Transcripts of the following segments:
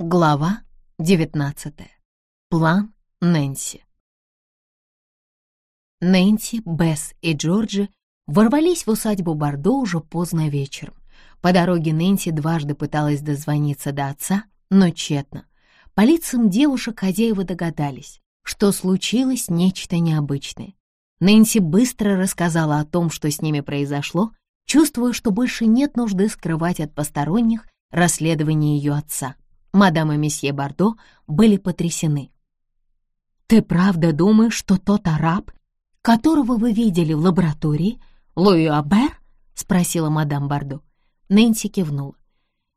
Глава 19. План Нэнси. Нэнси, Бесс и Джорджи ворвались в усадьбу Бордо уже поздно вечером. По дороге Нэнси дважды пыталась дозвониться до отца, но тщетно. По лицам девушек хозяева догадались, что случилось нечто необычное. Нэнси быстро рассказала о том, что с ними произошло, чувствуя, что больше нет нужды скрывать от посторонних расследование ее отца. Мадам и месье Бардо были потрясены. «Ты правда думаешь, что тот араб, которого вы видели в лаборатории, Луи Абер?» — спросила мадам Бардо. Нэнси кивнула.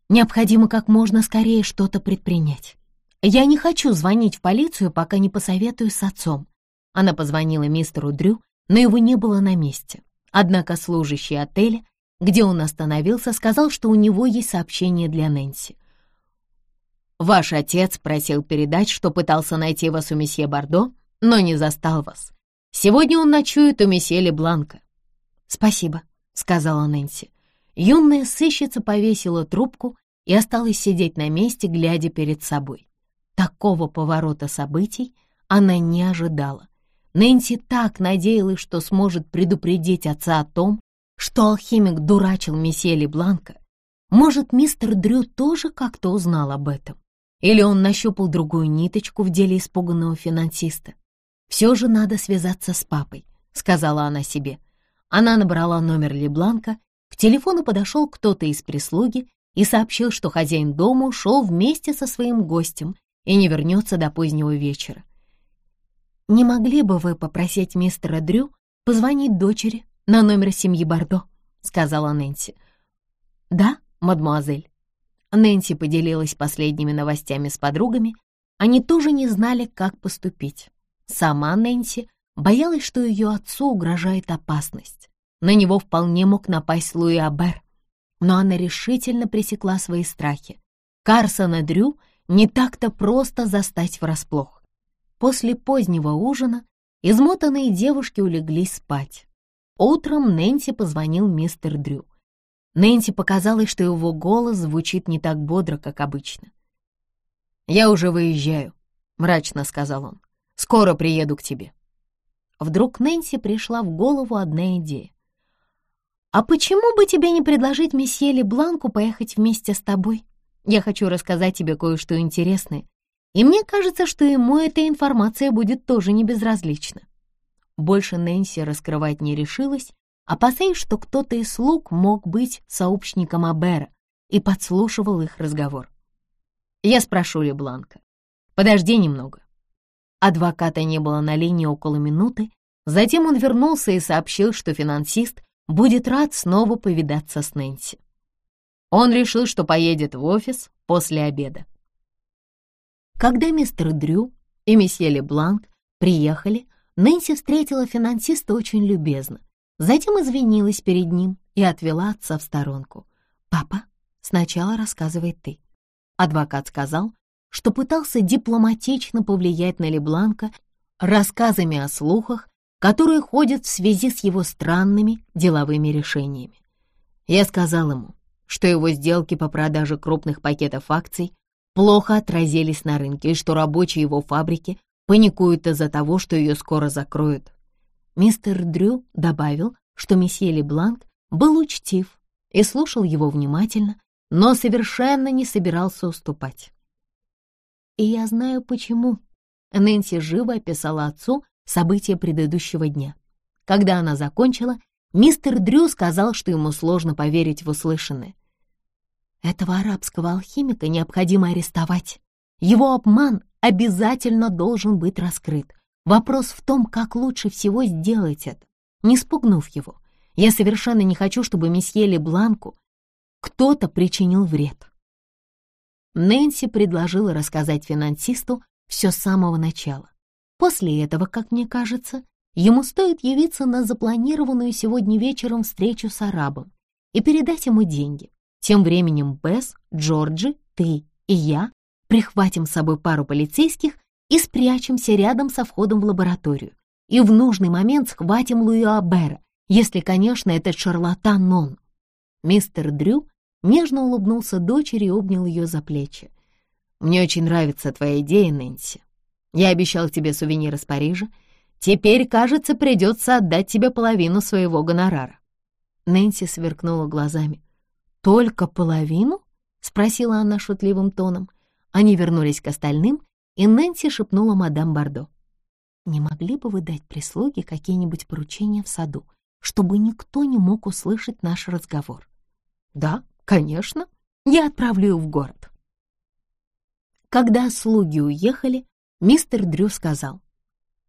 «Необходимо как можно скорее что-то предпринять. Я не хочу звонить в полицию, пока не посоветую с отцом». Она позвонила мистеру Дрю, но его не было на месте. Однако служащий отеля, где он остановился, сказал, что у него есть сообщение для Нэнси — Ваш отец просил передать, что пытался найти вас у месье Бордо, но не застал вас. Сегодня он ночует у месье Лебланка». «Спасибо», — сказала Нэнси. Юная сыщица повесила трубку и осталась сидеть на месте, глядя перед собой. Такого поворота событий она не ожидала. Нэнси так надеялась, что сможет предупредить отца о том, что алхимик дурачил месье Лебланка. Может, мистер Дрю тоже как-то узнал об этом? Или он нащупал другую ниточку в деле испуганного финансиста? «Все же надо связаться с папой», — сказала она себе. Она набрала номер Лебланка, к телефону подошел кто-то из прислуги и сообщил, что хозяин дома ушел вместе со своим гостем и не вернется до позднего вечера. «Не могли бы вы попросить мистера Дрю позвонить дочери на номер семьи Бордо?» — сказала Нэнси. «Да, мадемуазель». Нэнси поделилась последними новостями с подругами. Они тоже не знали, как поступить. Сама Нэнси боялась, что ее отцу угрожает опасность. На него вполне мог напасть Луи Абер. Но она решительно пресекла свои страхи. Карсона Дрю не так-то просто застать врасплох. После позднего ужина измотанные девушки улеглись спать. Утром Нэнси позвонил мистер Дрю — Нэнси показалось, что его голос звучит не так бодро, как обычно. «Я уже выезжаю», — мрачно сказал он. «Скоро приеду к тебе». Вдруг Нэнси пришла в голову одна идея. «А почему бы тебе не предложить месье Лебланку поехать вместе с тобой? Я хочу рассказать тебе кое-что интересное, и мне кажется, что ему эта информация будет тоже не безразлична». Больше Нэнси раскрывать не решилась, опасаясь, что кто-то из слуг мог быть сообщником Абера и подслушивал их разговор. Я спрошу Лебланка. Подожди немного. Адвоката не было на линии около минуты, затем он вернулся и сообщил, что финансист будет рад снова повидаться с Нэнси. Он решил, что поедет в офис после обеда. Когда мистер Дрю и месье Лебланк приехали, Нэнси встретила финансиста очень любезно, Затем извинилась перед ним и отвела отца в сторонку. «Папа, сначала рассказывай ты». Адвокат сказал, что пытался дипломатично повлиять на Лебланка рассказами о слухах, которые ходят в связи с его странными деловыми решениями. Я сказал ему, что его сделки по продаже крупных пакетов акций плохо отразились на рынке и что рабочие его фабрики паникуют из-за того, что ее скоро закроют. Мистер Дрю добавил, что месье Лебланк был учтив и слушал его внимательно, но совершенно не собирался уступать. «И я знаю, почему», — Нэнси живо описала отцу события предыдущего дня. Когда она закончила, мистер Дрю сказал, что ему сложно поверить в услышанное. «Этого арабского алхимика необходимо арестовать. Его обман обязательно должен быть раскрыт. Вопрос в том, как лучше всего сделать это, не спугнув его. Я совершенно не хочу, чтобы месье Лебланку кто-то причинил вред. Нэнси предложила рассказать финансисту все с самого начала. После этого, как мне кажется, ему стоит явиться на запланированную сегодня вечером встречу с арабом и передать ему деньги. Тем временем Бесс, Джорджи, ты и я прихватим с собой пару полицейских и спрячемся рядом со входом в лабораторию. И в нужный момент схватим Луи Абера, если, конечно, этот шарлатан он. Мистер Дрю нежно улыбнулся дочери и обнял ее за плечи. Мне очень нравится твоя идея, Нэнси. Я обещал тебе сувенир из Парижа. Теперь, кажется, придется отдать тебе половину своего гонорара». Нэнси сверкнула глазами. «Только половину?» — спросила она шутливым тоном. Они вернулись к остальным, и Нэнси шепнула мадам Бардо. «Не могли бы вы дать прислуге какие-нибудь поручения в саду, чтобы никто не мог услышать наш разговор?» «Да, конечно. Я отправлю их в город». Когда слуги уехали, мистер Дрю сказал,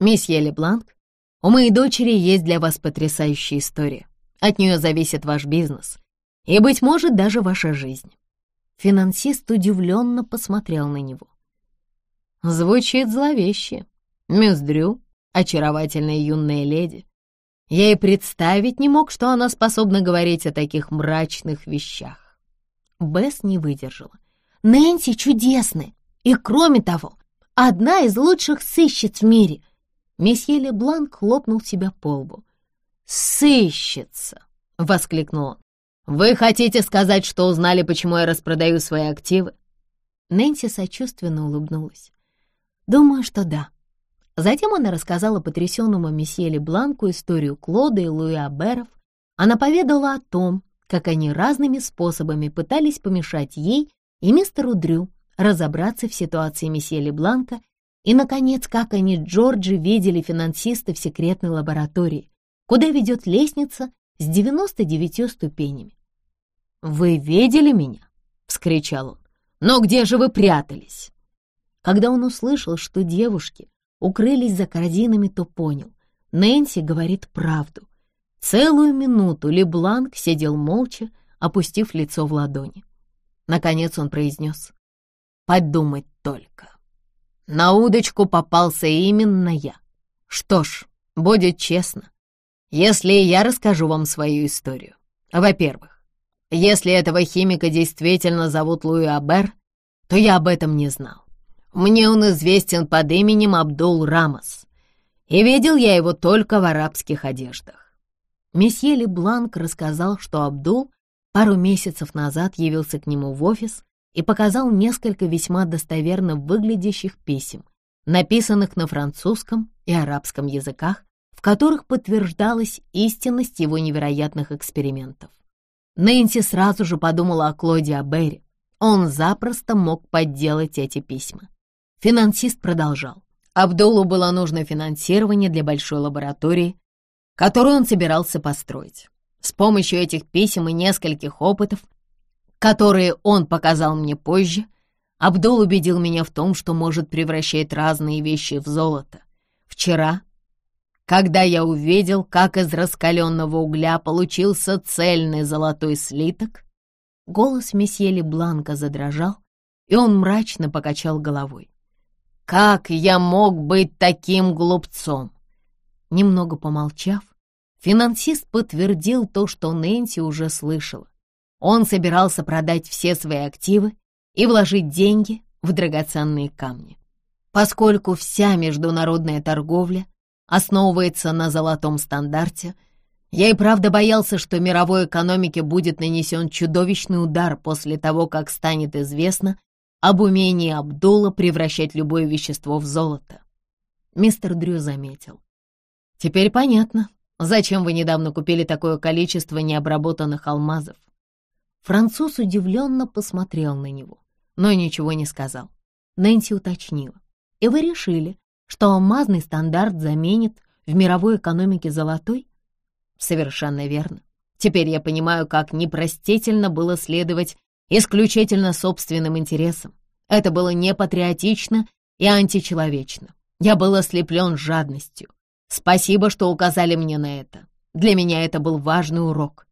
«Месье Лебланк, у моей дочери есть для вас потрясающая история. От нее зависит ваш бизнес и, быть может, даже ваша жизнь». Финансист удивленно посмотрел на него. «Звучит зловеще. Мисс Дрю, очаровательная юная леди. Я и представить не мог, что она способна говорить о таких мрачных вещах». Бесс не выдержала. «Нэнси чудесная, и кроме того, одна из лучших сыщиц в мире. Месье Лебланк хлопнул себя по лбу. «Сыщица!» — воскликнул он. «Вы хотите сказать, что узнали, почему я распродаю свои активы?» Нэнси сочувственно улыбнулась. «Думаю, что да». Затем она рассказала потрясенному месье Лебланку историю Клода и Луи Аберов. Она поведала о том, как они разными способами пытались помешать ей и мистеру Дрю разобраться в ситуации месье Лебланка и, наконец, как они Джорджи видели финансиста в секретной лаборатории, куда ведет лестница с 99 ступенями. «Вы видели меня?» — вскричал он. «Но где же вы прятались?» Когда он услышал, что девушки укрылись за корзинами, то понял. Нэнси говорит правду. Целую минуту Лебланк сидел молча, опустив лицо в ладони. Наконец он произнес. Подумать только. На удочку попался именно я. Что ж, будет честно, если я расскажу вам свою историю. Во-первых, если этого химика действительно зовут Луи Абер, то я об этом не знал. Мне он известен под именем Абдул Рамос, и видел я его только в арабских одеждах. Месье Лебланк рассказал, что Абдул пару месяцев назад явился к нему в офис и показал несколько весьма достоверно выглядящих писем, написанных на французском и арабском языках, в которых подтверждалась истинность его невероятных экспериментов. Нэнси сразу же подумала о Клоде Аберри. Он запросто мог подделать эти письма. Финансист продолжал. Абдулу было нужно финансирование для большой лаборатории, которую он собирался построить. С помощью этих писем и нескольких опытов которые он показал мне позже, Абдул убедил меня в том, что может превращать разные вещи в золото. Вчера, когда я увидел, как из раскаленного угля получился цельный золотой слиток, голос месье Лебланка задрожал, и он мрачно покачал головой. «Как я мог быть таким глупцом?» Немного помолчав, финансист подтвердил то, что Нэнси уже слышала. Он собирался продать все свои активы и вложить деньги в драгоценные камни. Поскольку вся международная торговля основывается на золотом стандарте, я и правда боялся, что мировой экономике будет нанесен чудовищный удар после того, как станет известно об умении Абдула превращать любое вещество в золото. Мистер Дрю заметил. «Теперь понятно, зачем вы недавно купили такое количество необработанных алмазов. Француз удивленно посмотрел на него, но ничего не сказал. Нэнси уточнила. «И вы решили, что алмазный стандарт заменит в мировой экономике золотой?» «Совершенно верно. Теперь я понимаю, как непростительно было следовать исключительно собственным интересам. Это было непатриотично и античеловечно. Я был ослеплен жадностью. Спасибо, что указали мне на это. Для меня это был важный урок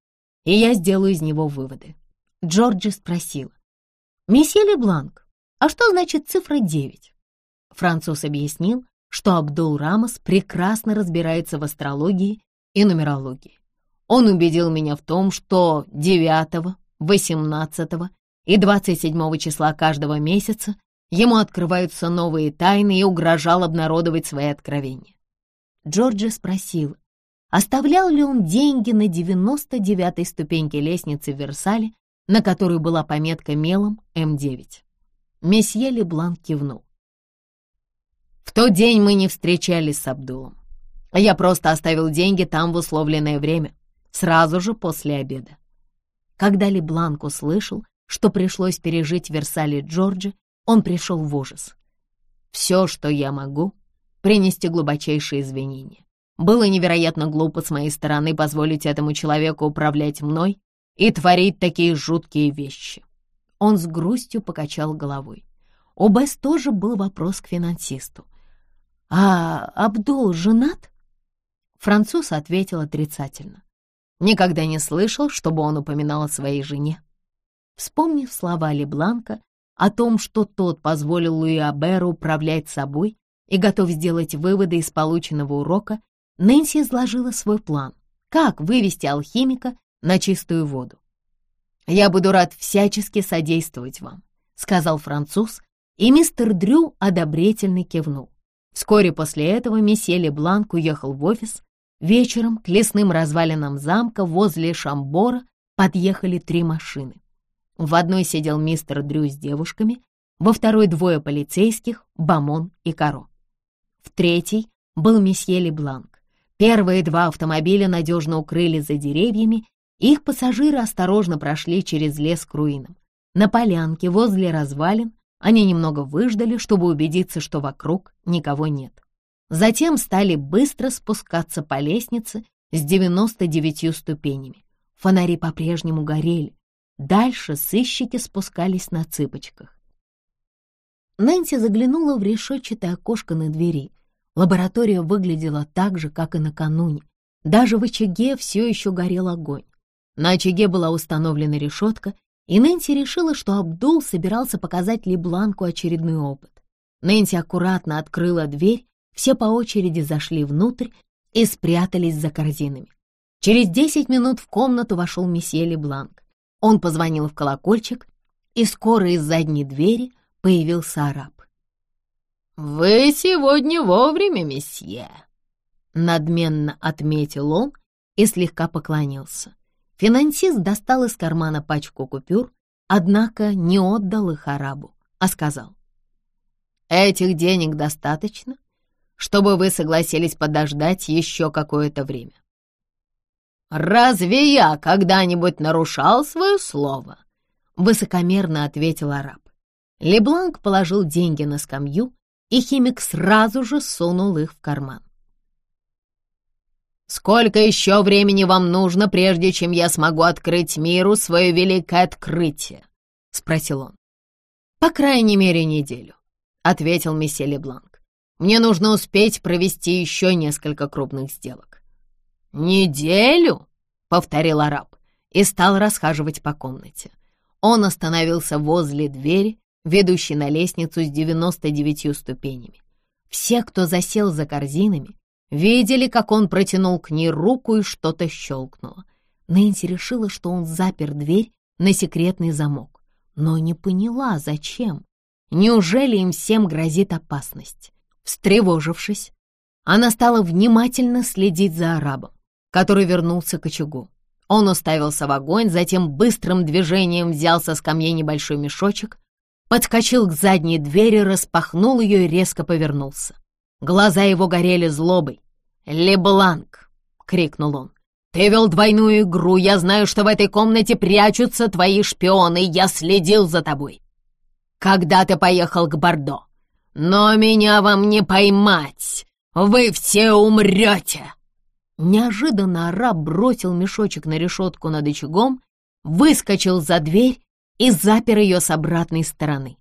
и я сделаю из него выводы. Джорджи спросила. «Месье Лебланк, а что значит цифра 9?» Француз объяснил, что Абдул Рамос прекрасно разбирается в астрологии и нумерологии. Он убедил меня в том, что 9, 18 и 27 числа каждого месяца ему открываются новые тайны и угрожал обнародовать свои откровения. Джорджи спросил, Оставлял ли он деньги на 99-й ступеньке лестницы в Версале, на которой была пометка мелом М9? Месье Леблан кивнул. В тот день мы не встречались с Абдулом. Я просто оставил деньги там в условленное время, сразу же после обеда. Когда Лебланк услышал, что пришлось пережить в Версале Джорджи, он пришел в ужас. Все, что я могу, принести глубочайшие извинения. Было невероятно глупо с моей стороны позволить этому человеку управлять мной и творить такие жуткие вещи. Он с грустью покачал головой. У Бесс тоже был вопрос к финансисту. «А Абдул женат?» Француз ответил отрицательно. Никогда не слышал, чтобы он упоминал о своей жене. Вспомнив слова Лебланка о том, что тот позволил Луи Аберу управлять собой и готов сделать выводы из полученного урока, Нэнси изложила свой план, как вывести алхимика на чистую воду. «Я буду рад всячески содействовать вам», — сказал француз, и мистер Дрю одобрительно кивнул. Вскоре после этого месье Лебланк уехал в офис. Вечером к лесным развалинам замка возле Шамбора подъехали три машины. В одной сидел мистер Дрю с девушками, во второй двое полицейских, Бамон и Каро. В третьей был месье Лебланк. Первые два автомобиля надежно укрыли за деревьями, их пассажиры осторожно прошли через лес к руинам. На полянке возле развалин они немного выждали, чтобы убедиться, что вокруг никого нет. Затем стали быстро спускаться по лестнице с 99 ступенями. Фонари по-прежнему горели. Дальше сыщики спускались на цыпочках. Нэнси заглянула в решетчатое окошко на двери. Лаборатория выглядела так же, как и накануне. Даже в очаге все еще горел огонь. На очаге была установлена решетка, и Нэнси решила, что Абдул собирался показать Лебланку очередной опыт. Нэнси аккуратно открыла дверь, все по очереди зашли внутрь и спрятались за корзинами. Через десять минут в комнату вошел месье Лебланк. Он позвонил в колокольчик, и скоро из задней двери появился араб. «Вы сегодня вовремя, месье!» Надменно отметил он и слегка поклонился. Финансист достал из кармана пачку купюр, однако не отдал их арабу, а сказал. «Этих денег достаточно, чтобы вы согласились подождать еще какое-то время». «Разве я когда-нибудь нарушал свое слово?» — высокомерно ответил араб. Лебланк положил деньги на скамью и химик сразу же сунул их в карман. «Сколько еще времени вам нужно, прежде чем я смогу открыть миру свое великое открытие?» — спросил он. «По крайней мере, неделю», — ответил месье Лебланк. «Мне нужно успеть провести еще несколько крупных сделок». «Неделю?» — повторил араб и стал расхаживать по комнате. Он остановился возле двери, ведущий на лестницу с 99 ступенями. Все, кто засел за корзинами, видели, как он протянул к ней руку и что-то щелкнуло. Нэнси решила, что он запер дверь на секретный замок, но не поняла, зачем. Неужели им всем грозит опасность? Встревожившись, она стала внимательно следить за арабом, который вернулся к очагу. Он уставился в огонь, затем быстрым движением взял со скамьи небольшой мешочек, подскочил к задней двери, распахнул ее и резко повернулся. Глаза его горели злобой. «Лебланк!» — крикнул он. «Ты вел двойную игру, я знаю, что в этой комнате прячутся твои шпионы, я следил за тобой. Когда ты поехал к Бордо? Но меня вам не поймать, вы все умрете!» Неожиданно араб бросил мешочек на решетку над очагом, выскочил за дверь и запер ее с обратной стороны.